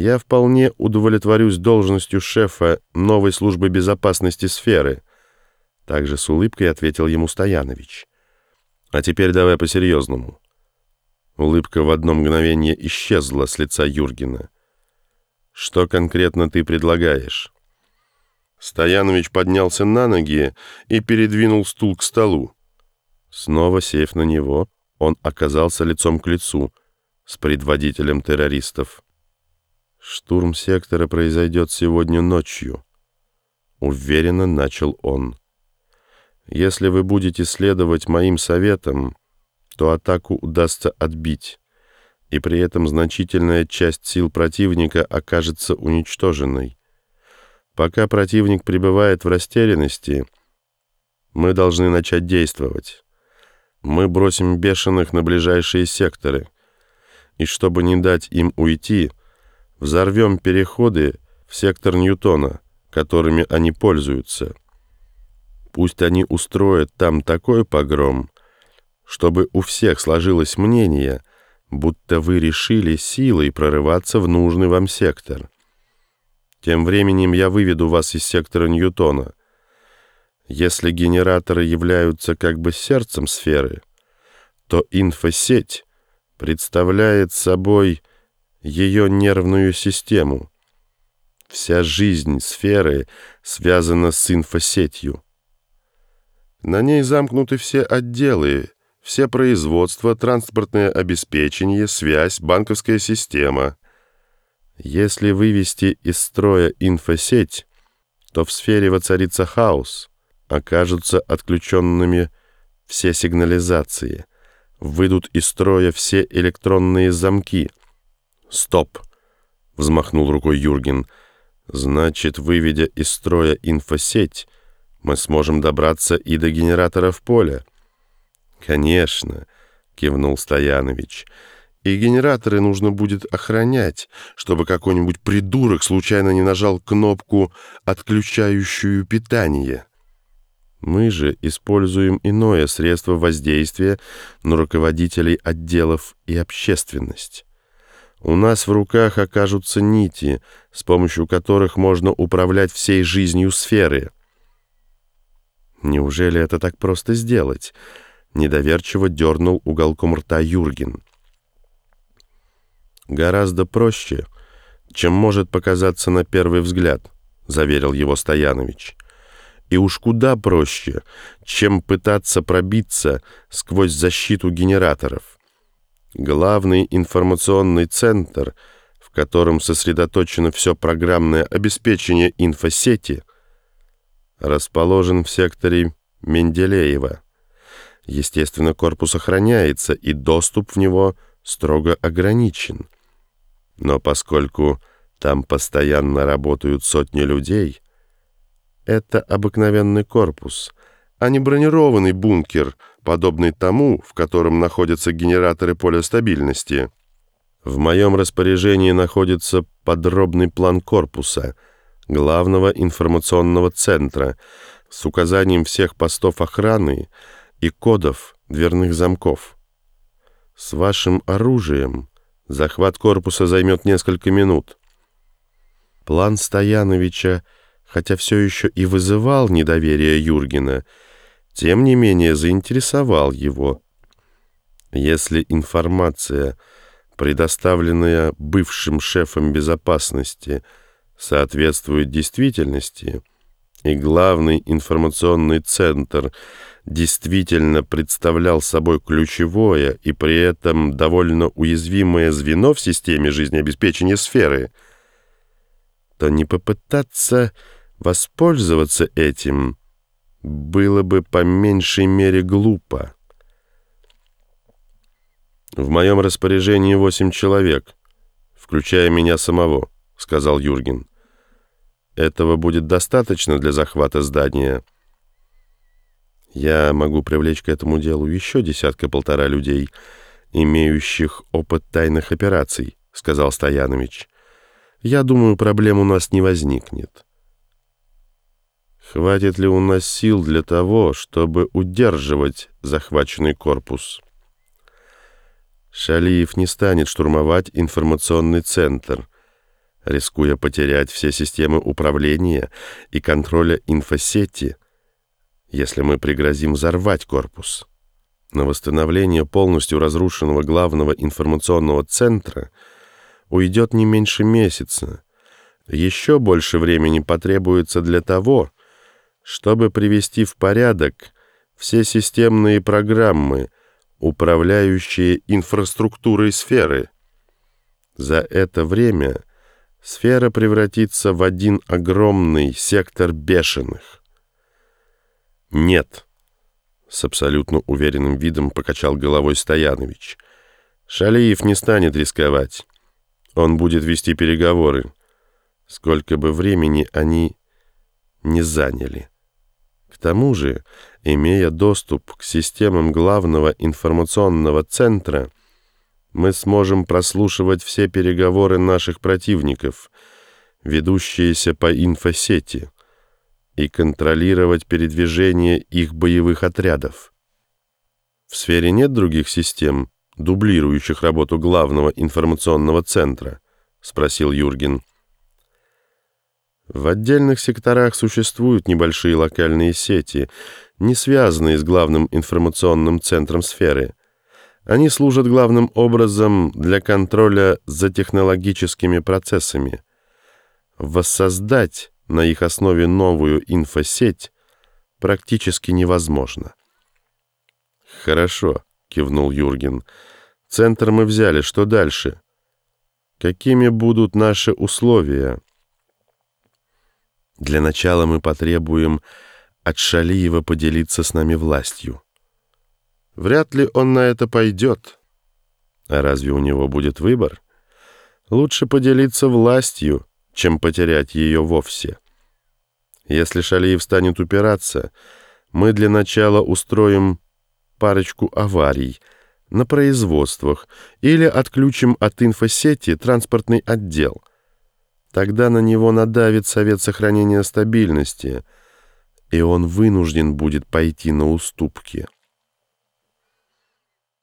я вполне удовлетворюсь должностью шефа новой службы безопасности сферы», также с улыбкой ответил ему Стоянович. «А теперь давай по-серьезному». Улыбка в одно мгновение исчезла с лица Юргена. «Что конкретно ты предлагаешь?» Стоянович поднялся на ноги и передвинул стул к столу. Снова сев на него, он оказался лицом к лицу с предводителем террористов. «Штурм сектора произойдет сегодня ночью», — уверенно начал он. «Если вы будете следовать моим советам, то атаку удастся отбить, и при этом значительная часть сил противника окажется уничтоженной. Пока противник пребывает в растерянности, мы должны начать действовать. Мы бросим бешеных на ближайшие секторы, и чтобы не дать им уйти, взорвем переходы в сектор Ньютона, которыми они пользуются. Пусть они устроят там такой погром, чтобы у всех сложилось мнение, будто вы решили силой прорываться в нужный вам сектор. Тем временем я выведу вас из сектора Ньютона. Если генераторы являются как бы сердцем сферы, то инфосеть представляет собой ее нервную систему. Вся жизнь сферы связана с инфосетью. На ней замкнуты все отделы, все производства, транспортное обеспечение, связь, банковская система. Если вывести из строя инфосеть, то в сфере воцарится хаос, окажутся отключенными все сигнализации, выйдут из строя все электронные замки. «Стоп!» — взмахнул рукой Юрген. «Значит, выведя из строя инфосеть, мы сможем добраться и до генераторов поля». «Конечно», — кивнул Стоянович. «И генераторы нужно будет охранять, чтобы какой-нибудь придурок случайно не нажал кнопку, отключающую питание». Мы же используем иное средство воздействия на руководителей отделов и общественность. У нас в руках окажутся нити, с помощью которых можно управлять всей жизнью сферы. Неужели это так просто сделать?» Недоверчиво дернул уголком рта Юрген. «Гораздо проще, чем может показаться на первый взгляд», — заверил его Стоянович. «И уж куда проще, чем пытаться пробиться сквозь защиту генераторов. Главный информационный центр, в котором сосредоточено все программное обеспечение инфосети, расположен в секторе Менделеева». Естественно, корпус охраняется, и доступ в него строго ограничен. Но поскольку там постоянно работают сотни людей, это обыкновенный корпус, а не бронированный бункер, подобный тому, в котором находятся генераторы поля стабильности. В моем распоряжении находится подробный план корпуса, главного информационного центра, с указанием всех постов охраны, и кодов дверных замков. С вашим оружием захват корпуса займет несколько минут. План Стояновича, хотя все еще и вызывал недоверие Юргена, тем не менее заинтересовал его. Если информация, предоставленная бывшим шефом безопасности, соответствует действительности, и главный информационный центр действительно представлял собой ключевое и при этом довольно уязвимое звено в системе жизнеобеспечения сферы, то не попытаться воспользоваться этим было бы по меньшей мере глупо. «В моем распоряжении восемь человек, включая меня самого», — сказал Юрген. Этого будет достаточно для захвата здания. Я могу привлечь к этому делу еще десятка-полтора людей, имеющих опыт тайных операций, сказал Стоянович. Я думаю, проблем у нас не возникнет. Хватит ли у нас сил для того, чтобы удерживать захваченный корпус? Шалиев не станет штурмовать информационный центр — рискуя потерять все системы управления и контроля инфосети, если мы пригрозим взорвать корпус. На восстановление полностью разрушенного главного информационного центра уйдет не меньше месяца. Еще больше времени потребуется для того, чтобы привести в порядок все системные программы, управляющие инфраструктурой сферы. За это время сфера превратится в один огромный сектор бешеных. «Нет», — с абсолютно уверенным видом покачал головой Стоянович, «Шалиев не станет рисковать. Он будет вести переговоры, сколько бы времени они не заняли. К тому же, имея доступ к системам главного информационного центра, мы сможем прослушивать все переговоры наших противников, ведущиеся по инфосети, и контролировать передвижение их боевых отрядов. В сфере нет других систем, дублирующих работу главного информационного центра, спросил Юрген. В отдельных секторах существуют небольшие локальные сети, не связанные с главным информационным центром сферы. Они служат главным образом для контроля за технологическими процессами. Воссоздать на их основе новую инфосеть практически невозможно. «Хорошо», — кивнул Юрген. «Центр мы взяли. Что дальше? Какими будут наши условия?» Для начала мы потребуем от Шалиева поделиться с нами властью. Вряд ли он на это пойдет. А разве у него будет выбор? Лучше поделиться властью, чем потерять ее вовсе. Если Шалиев станет упираться, мы для начала устроим парочку аварий на производствах или отключим от инфосети транспортный отдел — Тогда на него надавит Совет сохранения стабильности, и он вынужден будет пойти на уступки.